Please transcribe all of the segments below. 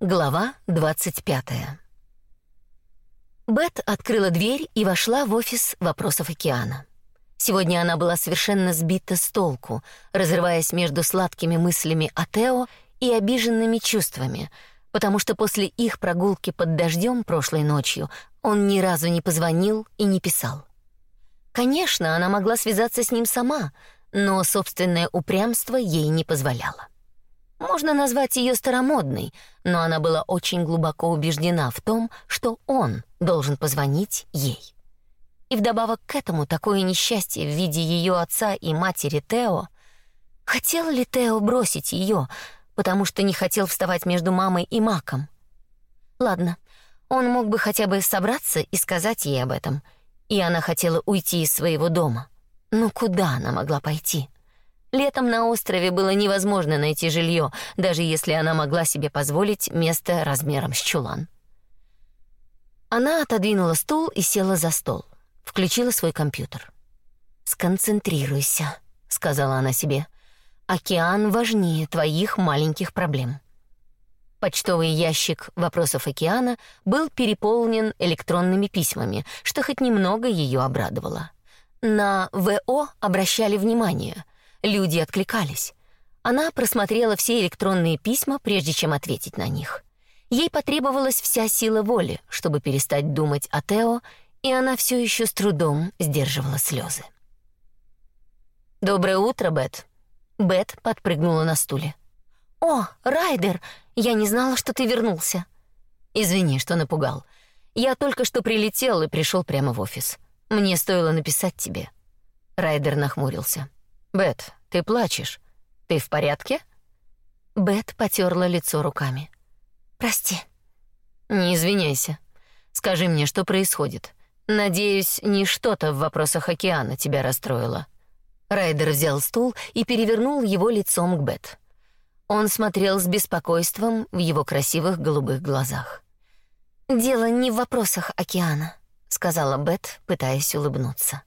Глава 25. Бет открыла дверь и вошла в офис вопросов океана. Сегодня она была совершенно сбита с толку, разрываясь между сладкими мыслями о Тео и обиженными чувствами, потому что после их прогулки под дождем прошлой ночью он ни разу не позвонил и не писал. Конечно, она могла связаться с ним сама, но собственное упрямство ей не позволяло. Можно назвать ее старомодной, но она была очень глубоко убеждена в том, что он должен позвонить ей. И вдобавок к этому такое несчастье в виде ее отца и матери Тео. Хотел ли Тео бросить ее, потому что не хотел вставать между мамой и Маком? Ладно, он мог бы хотя бы собраться и сказать ей об этом. И она хотела уйти из своего дома. Но куда она могла пойти? Летом на острове было невозможно найти жилье, даже если она могла себе позволить место размером с чулан. Она отодвинула стул и села за стол. Включила свой компьютер. «Сконцентрируйся», — сказала она себе. «Океан важнее твоих маленьких проблем». Почтовый ящик вопросов океана был переполнен электронными письмами, что хоть немного ее обрадовало. На ВО обращали внимание — Люди откликались. Она просмотрела все электронные письма, прежде чем ответить на них. Ей потребовалась вся сила воли, чтобы перестать думать о Тео, и она все еще с трудом сдерживала слезы. Доброе утро, Бет. Бет подпрыгнула на стуле. О, Райдер, я не знала, что ты вернулся. Извини, что напугал. Я только что прилетел и пришел прямо в офис. Мне стоило написать тебе. Райдер нахмурился. Бет, ты плачешь. Ты в порядке? Бет потёрла лицо руками. Прости. Не извиняйся. Скажи мне, что происходит. Надеюсь, не что-то в вопросах океана тебя расстроило. Райдер взял стул и перевернул его лицом к Бет. Он смотрел с беспокойством в его красивых голубых глазах. Дело не в вопросах океана, сказала Бет, пытаясь улыбнуться.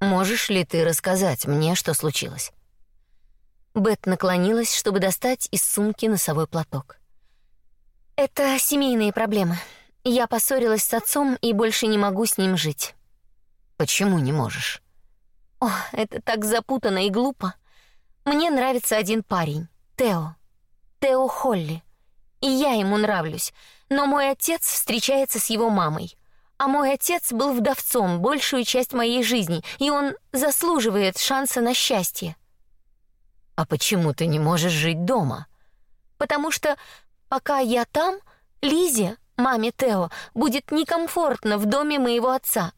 Можешь ли ты рассказать мне, что случилось? Бет наклонилась, чтобы достать из сумки носовой платок. Это семейные проблемы. Я поссорилась с отцом и больше не могу с ним жить. Почему не можешь? О, это так запутанно и глупо. Мне нравится один парень, Тео. Тео Холли. И я ему нравлюсь, но мой отец встречается с его мамой. А мой отец был вдовцом большую часть моей жизни, и он заслуживает шанса на счастье. А почему ты не можешь жить дома? Потому что пока я там, Лизе, маме Тео, будет некомфортно в доме моего отца.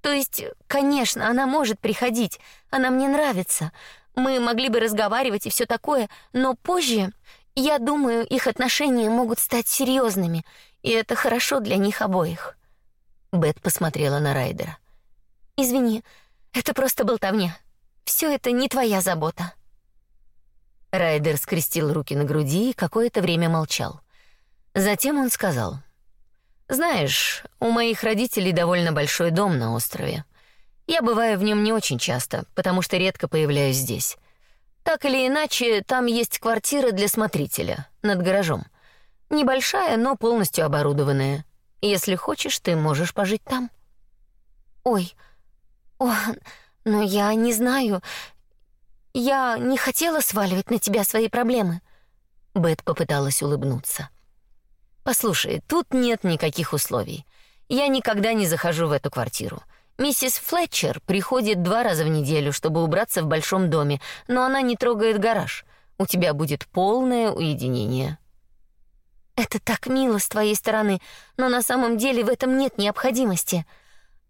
То есть, конечно, она может приходить, она мне нравится. Мы могли бы разговаривать и все такое, но позже, я думаю, их отношения могут стать серьезными, и это хорошо для них обоих. Бет посмотрела на Райдера. Извини, это просто болтовня. Все это не твоя забота. Райдер скрестил руки на груди и какое-то время молчал. Затем он сказал: "Знаешь, у моих родителей довольно большой дом на острове. Я бываю в нем не очень часто, потому что редко появляюсь здесь. Так или иначе, там есть квартира для смотрителя над гаражом. Небольшая, но полностью оборудованная. Если хочешь, ты можешь пожить там. Ой. О, но я не знаю. Я не хотела сваливать на тебя свои проблемы. Бет попыталась улыбнуться. Послушай, тут нет никаких условий. Я никогда не захожу в эту квартиру. Миссис Флетчер приходит два раза в неделю, чтобы убраться в большом доме, но она не трогает гараж. У тебя будет полное уединение. Это так мило с твоей стороны, но на самом деле в этом нет необходимости.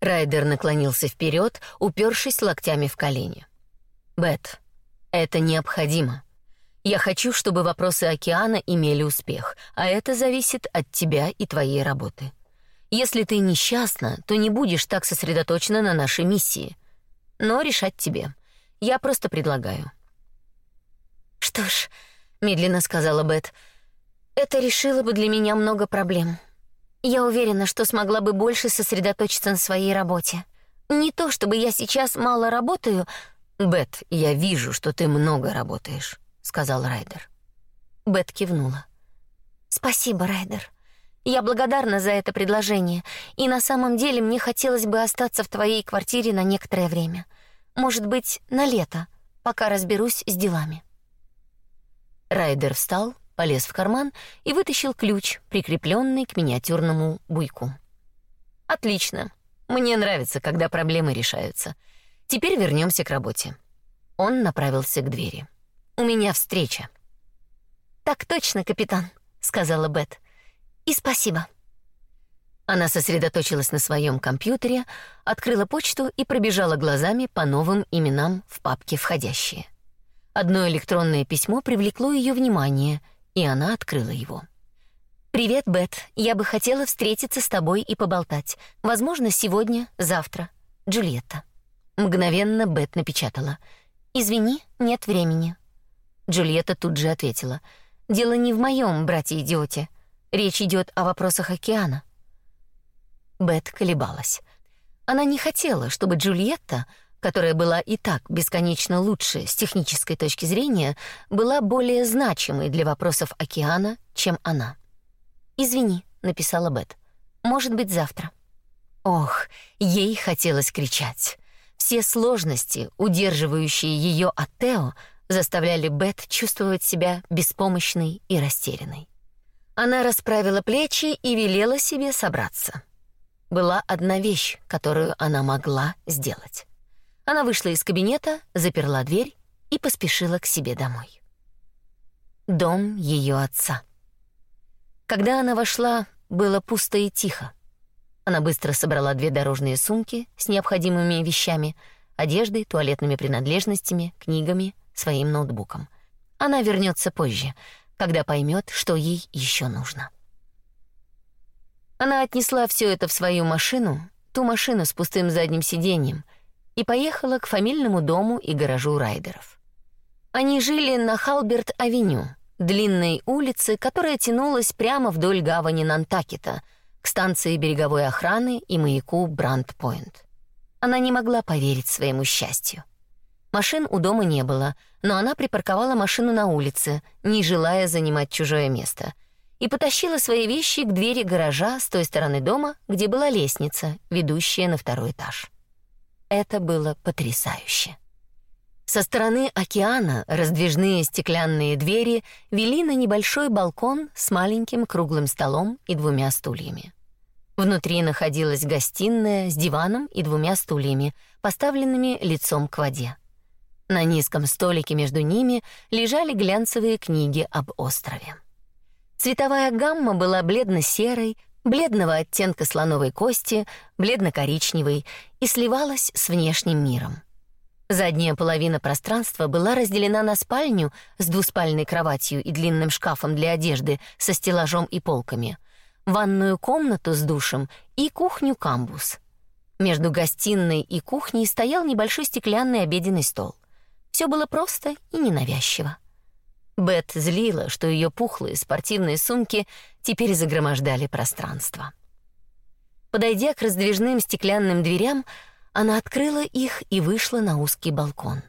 Райдер наклонился вперед, упершись локтями в колени. Бет, это необходимо. Я хочу, чтобы вопросы океана имели успех, а это зависит от тебя и твоей работы. Если ты несчастна, то не будешь так сосредоточена на нашей миссии. Но решать тебе. Я просто предлагаю. Что ж, медленно сказала Бет. Это решило бы для меня много проблем. Я уверена, что смогла бы больше сосредоточиться на своей работе. Не то, чтобы я сейчас мало работаю. Бет, я вижу, что ты много работаешь, сказал Райдер. Бет кивнула. Спасибо, Райдер. Я благодарна за это предложение, и на самом деле мне хотелось бы остаться в твоей квартире на некоторое время. Может быть, на лето, пока разберусь с делами. Райдер встал, полез в карман и вытащил ключ, прикрепленный к миниатюрному буйку. Отлично. Мне нравится, когда проблемы решаются. Теперь вернемся к работе. Он направился к двери. У меня встреча. Так точно, капитан, сказала Бет. И спасибо. Она сосредоточилась на своем компьютере, открыла почту и пробежала глазами по новым именам в папке входящие. Одно электронное письмо привлекло ее внимание, и она открыла его. Привет, Бет. Я бы хотела встретиться с тобой и поболтать. Возможно, сегодня, завтра. Джульетта. Мгновенно Бет напечатала: "Извини, нет времени". Джульетта тут же ответила: "Дело не в моем брате-идиоте. Речь идет о вопросах океана". Бет колебалась. Она не хотела, чтобы Джульетта, которая была и так бесконечно лучше с технической точки зрения, была более значимой для вопросов океана, чем она. "Извини", написала Бет. "Может быть, завтра". Ох, ей хотелось кричать. Все сложности, удерживающие ее от Тео, заставляли Бет чувствовать себя беспомощной и растерянной. Она расправила плечи и велела себе собраться. Была одна вещь, которую она могла сделать. Она вышла из кабинета, заперла дверь и поспешила к себе домой. Дом ее отца. Когда она вошла, было пусто и тихо. Она быстро собрала две дорожные сумки с необходимыми вещами, одеждой, туалетными принадлежностями, книгами, своим ноутбуком. Она вернется позже, когда поймет, что ей еще нужно. Она отнесла все это в свою машину, ту машину с пустым задним сиденьем, и поехала к фамильному дому и гаражу Райдеров. Они жили на Халберт-авеню, длинной улице, которая тянулась прямо вдоль гавани Нантакета, к станции береговой охраны и маяку Брандпойнт. Она не могла поверить своему счастью. Машин у дома не было, но она припарковала машину на улице, не желая занимать чужое место, и потащила свои вещи к двери гаража с той стороны дома, где была лестница, ведущая на второй этаж. Это было потрясающе. Со стороны океана раздвижные стеклянные двери вели на небольшой балкон с маленьким круглым столом и двумя стульями. Внутри находилась гостиная с диваном и двумя стульями, поставленными лицом к воде. На низком столике между ними лежали глянцевые книги об острове. Цветовая гамма была бледно-серой, бледного оттенка слоновой кости, бледно-коричневой и сливалась с внешним миром. Задняя половина пространства была разделена на спальню с двуспальной кроватью и длинным шкафом для одежды со стеллажом и полками, ванную комнату с душем и кухню-камбус. Между гостиной и кухней стоял небольшой стеклянный обеденный стол. Все было просто и ненавязчиво. Бет злила, что ее пухлые спортивные сумки теперь загромождали пространство. Подойдя к раздвижным стеклянным дверям, она открыла их и вышла на узкий балкон.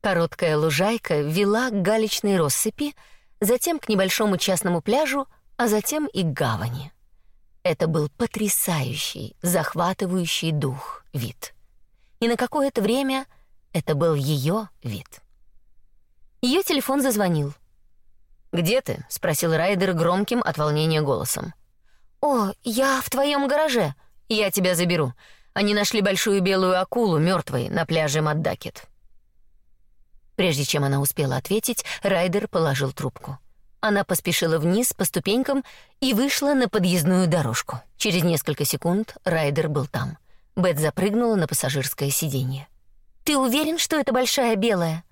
Короткая лужайка вела к галечной россыпи, затем к небольшому частному пляжу, а затем и к гавани. Это был потрясающий, захватывающий дух вид. И на какое-то время это был ее вид. Ее телефон зазвонил. «Где ты?» — спросил Райдер громким от волнения голосом. «О, я в твоем гараже. Я тебя заберу. Они нашли большую белую акулу мертвой на пляже Маддакет». Прежде чем она успела ответить, Райдер положил трубку. Она поспешила вниз по ступенькам и вышла на подъездную дорожку. Через несколько секунд Райдер был там. Бет запрыгнула на пассажирское сиденье. «Ты уверен, что это большая белая?»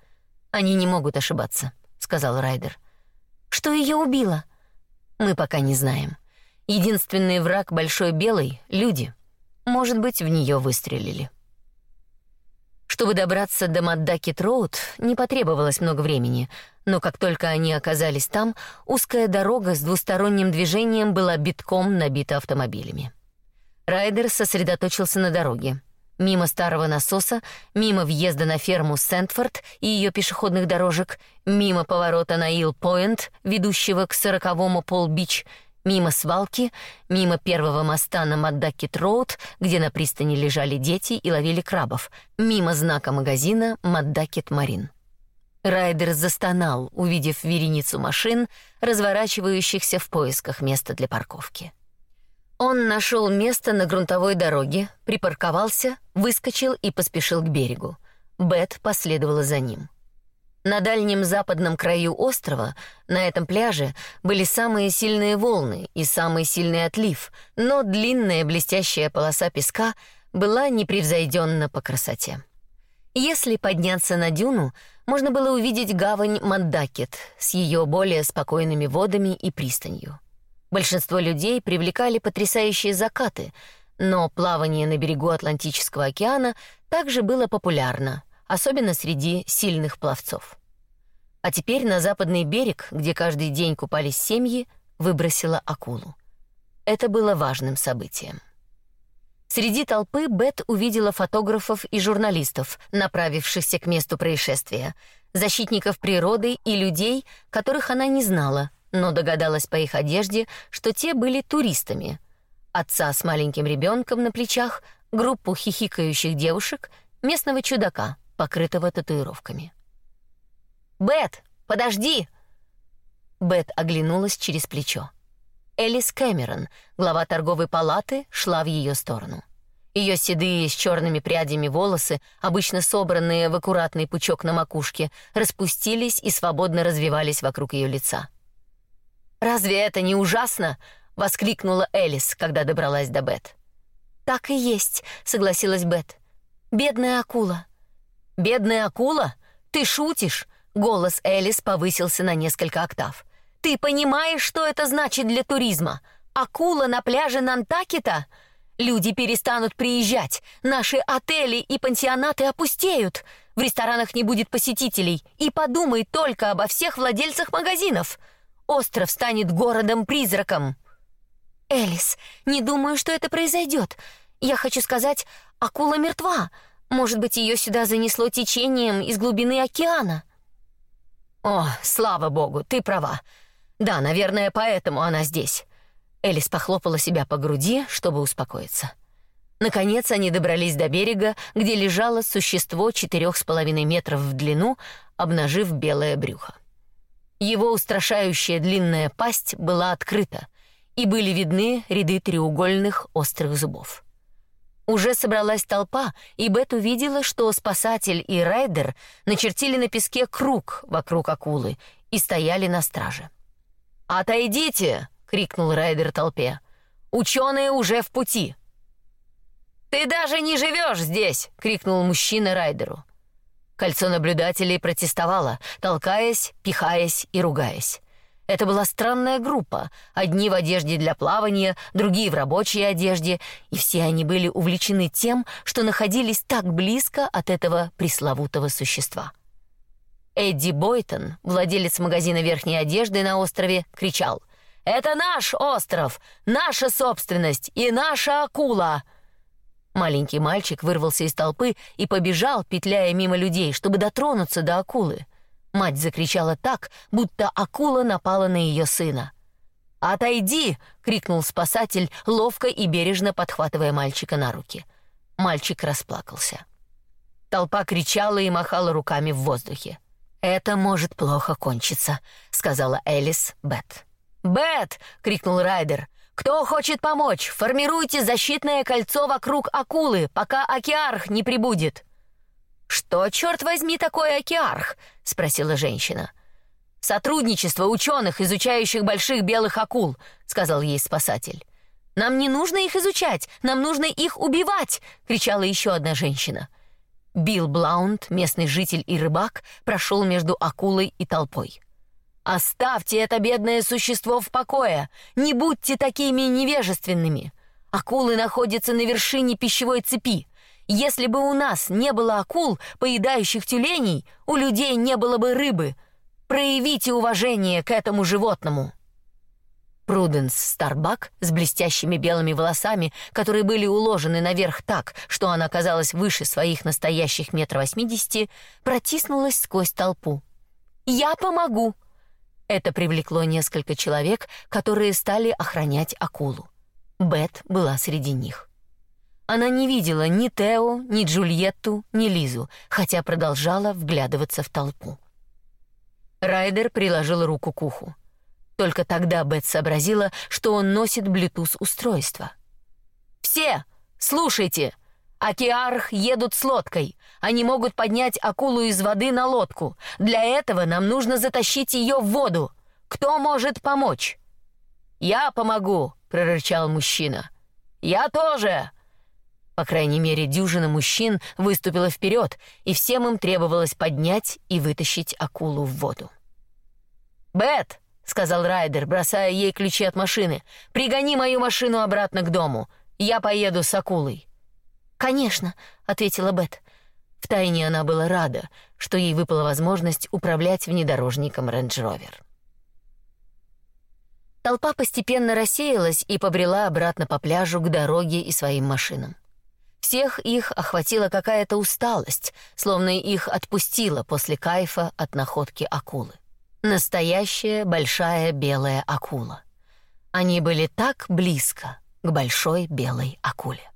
Они не могут ошибаться, сказал Райдер. Что ее убило? Мы пока не знаем. Единственный враг большой белой люди. Может быть, в нее выстрелили. Чтобы добраться до Маддакет-роуд, не потребовалось много времени, но как только они оказались там, узкая дорога с двусторонним движением была битком набита автомобилями. Райдер сосредоточился на дороге. Мимо старого насоса, мимо въезда на ферму Сентфорд и ее пешеходных дорожек, мимо поворота на Ил-Пойнт, ведущего к сороковому Пол-Бич, мимо свалки, мимо первого моста на Маддакет-Роуд, где на пристани лежали дети и ловили крабов, мимо знака магазина Маддакет-Марин. Райдер застонал, увидев вереницу машин, разворачивающихся в поисках места для парковки. Он нашел место на грунтовой дороге, припарковался, выскочил и поспешил к берегу. Бет последовала за ним. На дальнем западном краю острова, на этом пляже, были самые сильные волны и самый сильный отлив, но длинная блестящая полоса песка была непревзойденна по красоте. Если подняться на дюну, можно было увидеть гавань Мандакет с ее более спокойными водами и пристанью. Большинство людей привлекали потрясающие закаты, но плавание на берегу Атлантического океана также было популярно, особенно среди сильных пловцов. А теперь на западный берег, где каждый день купались семьи, выбросила акулу. Это было важным событием. Среди толпы Бет увидела фотографов и журналистов, направившихся к месту происшествия, защитников природы и людей, которых она не знала, но догадалась по их одежде, что те были туристами. Отца с маленьким ребенком на плечах, группу хихикающих девушек, местного чудака, покрытого татуировками. «Бет, подожди!» Бет оглянулась через плечо. Элис Кэмерон, глава торговой палаты, шла в ее сторону. Ее седые с черными прядями волосы, обычно собранные в аккуратный пучок на макушке, распустились и свободно развивались вокруг ее лица. «Разве это не ужасно?» — воскликнула Элис, когда добралась до Бет. «Так и есть», — согласилась Бет. «Бедная акула». «Бедная акула? Ты шутишь?» Голос Элис повысился на несколько октав. Ты понимаешь, что это значит для туризма? Акула на пляже Нантакета? Люди перестанут приезжать, наши отели и пансионаты опустеют, в ресторанах не будет посетителей, и подумай только обо всех владельцах магазинов. Остров станет городом-призраком. Элис, не думаю, что это произойдет. Я хочу сказать, акула мертва. Может быть, ее сюда занесло течением из глубины океана. О, слава богу, ты права. Да, наверное, поэтому она здесь. Элис похлопала себя по груди, чтобы успокоиться. Наконец они добрались до берега, где лежало существо четырех с половиной метров в длину, обнажив белое брюхо. Его устрашающая длинная пасть была открыта, и были видны ряды треугольных острых зубов. Уже собралась толпа, и Бет увидела, что спасатель и райдер начертили на песке круг вокруг акулы и стояли на страже. «Отойдите!» — крикнул Райдер толпе. «Ученые уже в пути!» «Ты даже не живешь здесь!» — крикнул мужчина Райдеру. Кольцо наблюдателей протестовало, толкаясь, пихаясь и ругаясь. Это была странная группа. Одни в одежде для плавания, другие в рабочей одежде, и все они были увлечены тем, что находились так близко от этого пресловутого существа. Эдди Бойтон, владелец магазина верхней одежды на острове, кричал: "Это наш остров, наша собственность и наша акула!" Маленький мальчик вырвался из толпы и побежал, петляя мимо людей, чтобы дотронуться до акулы. Мать закричала так, будто акула напала на ее сына. «Отойди!» — крикнул спасатель, ловко и бережно подхватывая мальчика на руки. Мальчик расплакался. Толпа кричала и махала руками в воздухе. «Это может плохо кончиться», — сказала Элис Бет. «Бет!» — крикнул Райдер. «Кто хочет помочь? Формируйте защитное кольцо вокруг акулы, пока океарх не прибудет». «Что, черт возьми, такое океарх?» — спросила женщина. «Сотрудничество ученых, изучающих больших белых акул», — сказал ей спасатель. «Нам не нужно их изучать, нам нужно их убивать!» — кричала еще одна женщина. Билл Блаунд, местный житель и рыбак, прошел между акулой и толпой. «Оставьте это бедное существо в покое! Не будьте такими невежественными! Акулы находятся на вершине пищевой цепи. Если бы у нас не было акул, поедающих тюленей, у людей не было бы рыбы. Проявите уважение к этому животному!» Пруденс Старбак с блестящими белыми волосами, которые были уложены наверх так, что она казалась выше своих настоящих метр восьмидесяти, протиснулась сквозь толпу. «Я помогу!» Это привлекло несколько человек, которые стали охранять акулу. Бет была среди них. Она не видела ни Тео, ни Джульетту, ни Лизу, хотя продолжала вглядываться в толпу. Райдер приложил руку к уху. Только тогда Бет сообразила, что он носит Bluetooth-устройство. «Все, слушайте! Океарх едут с лодкой. Они могут поднять акулу из воды на лодку. Для этого нам нужно затащить ее в воду. Кто может помочь?» «Я помогу», — прорычал мужчина. «Я тоже!» По крайней мере, дюжина мужчин выступила вперед, и всем им требовалось поднять и вытащить акулу в воду. «Бет, сказал Райдер, бросая ей ключи от машины. Пригони мою машину обратно к дому. Я поеду с акулой. Конечно, ответила Бет. Втайне она была рада, что ей выпала возможность управлять внедорожником Range Rover. Толпа постепенно рассеялась и побрела обратно по пляжу к дороге и своим машинам. Всех их охватила какая-то усталость, словно их отпустило после кайфа от находки акулы. Настоящая большая белая акула. Они были так близко к большой белой акуле.